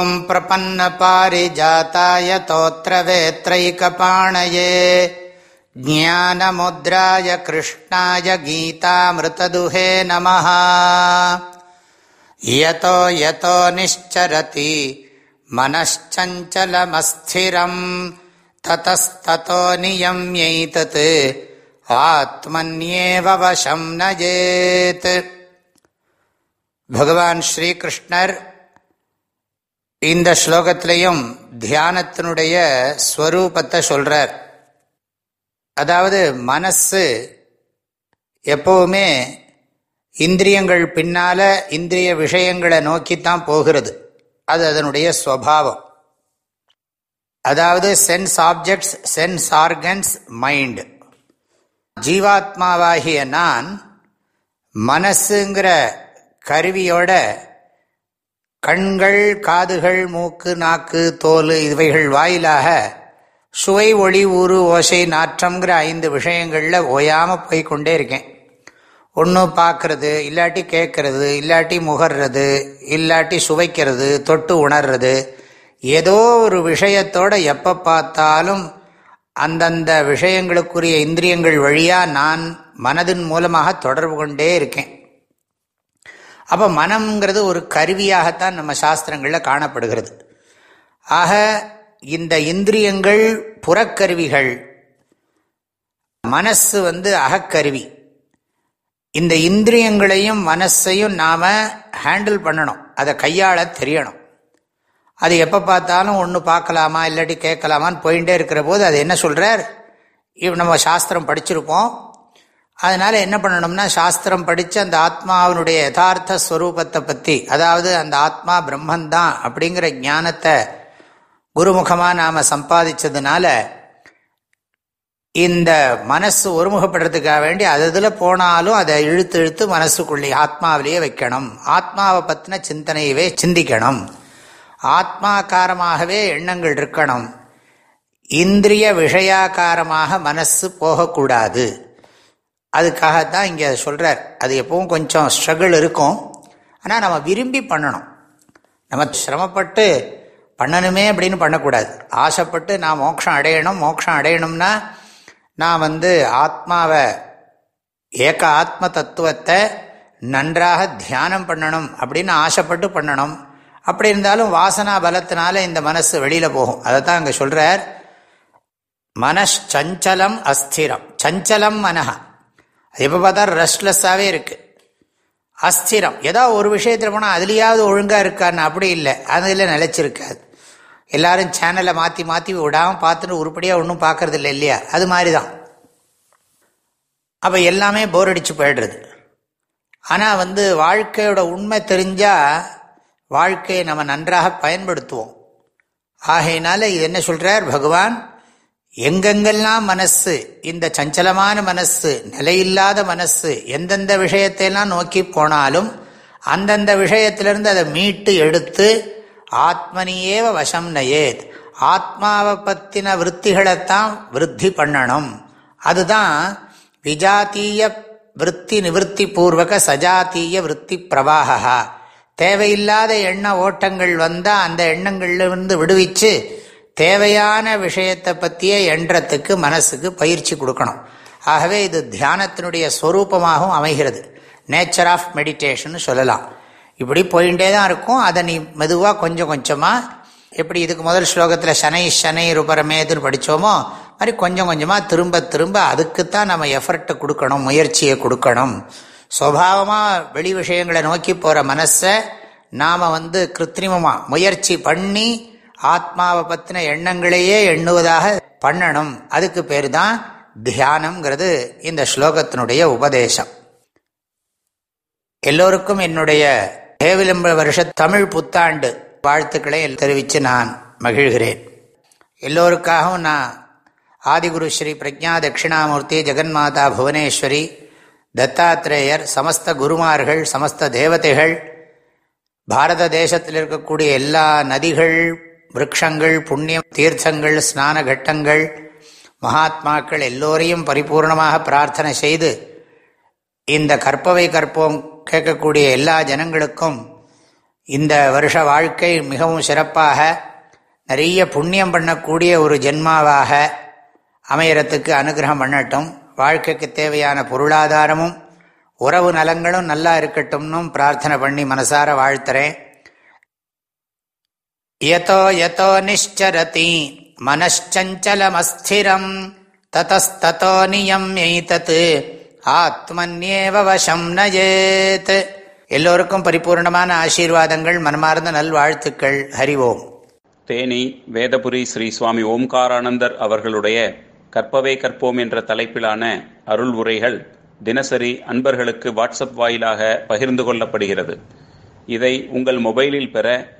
ॐ प्रपन्नपारिजाताय तोत्रवेत्रैकपाणये ज्ञानमुद्राय कृष्णाय गीतामृतदुहे नमः यतो यतो निश्चरति मनश्चञ्चलमस्थिरम् ततस्ततो नियम्यैतत् आत्मन्येव वशं नयेत् भगवान् श्रीकृष्णर् இந்த ஸ்லோகத்திலையும் தியானத்தினுடைய ஸ்வரூபத்தை சொல்றார். அதாவது மனசு எப்பவுமே இந்திரியங்கள் பின்னால இந்திரிய விஷயங்களை நோக்கித்தான் போகிறது. அது அதனுடைய ஸ்வபாவம். அதாவது sense objects sense organs mind ஜீவாத்மாவாகிய நான் மனசுங்கிற கருவியோட கண்கள் காதுகள் மூக்கு நாக்கு தோல் இவைகள் வாயிலாக சுவை ஒளி ஊறு ஓசை நாற்றம்ங்கிற ஐந்து விஷயங்களில் ஓயாமல் போய்கொண்டே இருக்கேன். ஒன்று பார்க்கறது இல்லாட்டி கேட்கறது இல்லாட்டி முகர்றது இல்லாட்டி சுவைக்கிறது தொட்டு உணர்றது ஏதோ ஒரு விஷயத்தோட எப்போ பார்த்தாலும் அந்தந்த விஷயங்களுக்குரிய இந்திரியங்கள் வழியாக நான் மனதின் மூலமாக தொடர்பு கொண்டே இருக்கேன். அப்போ மனம்ங்கிறது ஒரு கருவியாகத்தான் நம்ம சாஸ்திரங்களில் காணப்படுகிறது. ஆக இந்த இந்திரியங்கள் புறக்கருவிகள். மனசு வந்து அகக்கருவி. இந்த இந்திரியங்களையும் மனசையும் நாம் ஹேண்டில் பண்ணணும். அதை கையாள தெரியணும். அது எப்போ பார்த்தாலும் ஒன்று பார்க்கலாமா இல்லாட்டி கேட்கலாமான்னு போயிட்டே இருக்கிற போது அது என்ன சொல்கிறார் நம்ம சாஸ்திரம் படிச்சிருப்போம். அதனால் என்ன பண்ணணும்னா சாஸ்திரம் படித்து அந்த ஆத்மாவினுடைய யதார்த்த ஸ்வரூபத்தை பற்றி அதாவது அந்த ஆத்மா பிரம்மந்தான் அப்படிங்கிற ஞானத்தை குருமுகமாக நாம் சம்பாதிச்சதுனால இந்த மனசு ஒருமுகப்படுறதுக்காக வேண்டி அது இதில் போனாலும் அதை இழுத்து இழுத்து மனசுக்குள்ளே ஆத்மாவிலேயே வைக்கணும். ஆத்மாவை பற்றின சிந்தனையவே சிந்திக்கணும். ஆத்மாக்காரமாகவே எண்ணங்கள் இருக்கணும். இந்திரிய விஷயாக்காரமாக மனசு போகக்கூடாது. அதுக்காகத்தான் இங்கே சொல்கிறார் அது எப்பவும் கொஞ்சம் ஸ்ட்ரகிள் இருக்கும். ஆனால் நம்ம விரும்பி பண்ணணும். நம்ம சிரமப்பட்டு பண்ணணுமே அப்படின்னு பண்ணக்கூடாது. ஆசைப்பட்டு நான் மோட்சம் அடையணும் மோட்சம் அடையணும்னா நான் வந்து ஆத்மாவை ஏக ஆத்ம தத்துவத்தை நன்றாக தியானம் பண்ணணும் அப்படின்னு ஆசைப்பட்டு பண்ணணும். அப்படி இருந்தாலும் வாசனா பலத்தினால இந்த மனசு வெளியில் போகும். அதை தான் அங்கே சொல்கிறார் மனச்சஞ்சலம் அஸ்திரம். சஞ்சலம் மனஹா. எப்போ பார்த்தா ரெஸ்ட்லெஸ்ஸாகவே இருக்குது அஸ்திரம். ஏதோ ஒரு விஷயத்தில் போனால் அதுலேயாவது ஒழுங்காக இருக்கான்னு அப்படி இல்லை. அதில் நிலச்சிருக்காது எல்லாரும் சேனலை மாற்றி மாற்றி விடாமல் பார்த்துட்டு உருப்படியாக ஒன்றும் பார்க்கறது இல்லை இல்லையா? அது மாதிரி தான் அப்போ எல்லாமே போர் அடித்து போயிடுறது. ஆனால் வந்து வாழ்க்கையோட உண்மை தெரிஞ்சால் வாழ்க்கையை நம்ம நன்றாக பயன்படுத்துவோம். ஆகையினால இது என்ன சொல்கிறார் பகவான் எங்கெங்கெல்லாம் மனசு இந்த சஞ்சலமான மனசு நிலையில்லாத மனசு எந்தெந்த விஷயத்தையெல்லாம் நோக்கி போனாலும் அந்தந்த விஷயத்திலிருந்து அதை மீட்டு எடுத்து ஆத்மனியேவ வசம் நயேத் ஆத்மாவை பற்றின விற்த்திகளைத்தான் விருத்தி பண்ணணும். அதுதான் விஜாத்தீய விற்பி நிவர்த்தி பூர்வக சஜாத்தீய விற்பி பிரவாகா தேவையில்லாத எண்ண ஓட்டங்கள் வந்தால் அந்த எண்ணங்கள்லேருந்து விடுவிச்சு தேவையான விஷயத்தை பற்றிய எண்ணத்துக்கு மனசுக்கு பயிற்சி கொடுக்கணும். ஆகவே இது தியானத்தினுடைய ஸ்வரூபமாகவும் அமைகிறது. நேச்சர் ஆஃப் மெடிடேஷன் சொல்லலாம். இப்படி போயிட்டே தான் இருக்கும். அதை நீ மெதுவாக கொஞ்சம் கொஞ்சமாக எப்படி இதுக்கு முதல் ஸ்லோகத்தில் சனை சனை ருபரமேதுன்னு படித்தோமோ மாதிரி கொஞ்சம் கொஞ்சமாக திரும்ப திரும்ப அதுக்குத்தான் நம்ம எஃபர்ட்டை கொடுக்கணும் முயற்சியை கொடுக்கணும். சுவாவமாக வெளி விஷயங்களை நோக்கி போகிற மனசை நாம் வந்து கிருத்திரிமமாக முயற்சி பண்ணி ஆத்மாவை பற்றின எண்ணங்களையே எண்ணுவதாக பண்ணணும். அதுக்கு பேர் தான் தியானம்ங்கிறது இந்த ஸ்லோகத்தினுடைய உபதேசம். எல்லோருக்கும் என்னுடைய தேவிலம்ப வருஷ தமிழ் புத்தாண்டு வாழ்த்துக்களை தெரிவித்து நான் மகிழ்கிறேன். எல்லோருக்காகவும் நான் ஆதிகுரு ஸ்ரீ பிரஜா தட்சிணாமூர்த்தி ஜெகன்மாதா புவனேஸ்வரி தத்தாத்ரேயர் சமஸ்த குருமார்கள் சமஸ்த தேவதைகள் பாரத தேசத்தில் இருக்கக்கூடிய எல்லா நதிகள் விரக்ஷங்கள் புண்ணியம் தீர்த்தங்கள் ஸ்நான கட்டங்கள் மகாத்மாக்கள் எல்லோரையும் பரிபூர்ணமாக பிரார்த்தனை செய்து இந்த கற்பவை கற்போம் கேட்கக்கூடிய எல்லா ஜனங்களுக்கும் இந்த வருஷ வாழ்க்கை மிகவும் சிறப்பாக நிறைய புண்ணியம் பண்ணக்கூடிய ஒரு ஜென்மாவாக அமையறத்துக்கு அனுகிரகம் பண்ணட்டும். வாழ்க்கைக்கு தேவையான பொருளாதாரமும் உறவு நலங்களும் நல்லா இருக்கட்டும்னும் பிரார்த்தனை பண்ணி மனசார வாழ்த்துறேன். யதோ யதோ நிஷ்சரதி மனச்சஞ்சலமஸ்திரம் ததஸ்தோ நியம்யைதத் ஆத்மன்யேவ வசம் நயேத் எல்லோருக்கும் பரிபூர்ணமான ஆசீர்வாதங்கள் மனமார்ந்த நல்வாழ்த்துக்கள். ஹரி ஓம். தேனி வேதபுரி ஸ்ரீ சுவாமி ஓம்காரானந்தர் அவர்களுடைய கற்பவே கற்போம் என்ற தலைப்பிலான அருள் உரைகள் தினசரி அன்பர்களுக்கு வாட்ஸ்அப் வாயிலாக பகிர்ந்து கொள்ளப்படுகிறது. இதை உங்கள் மொபைலில் பெற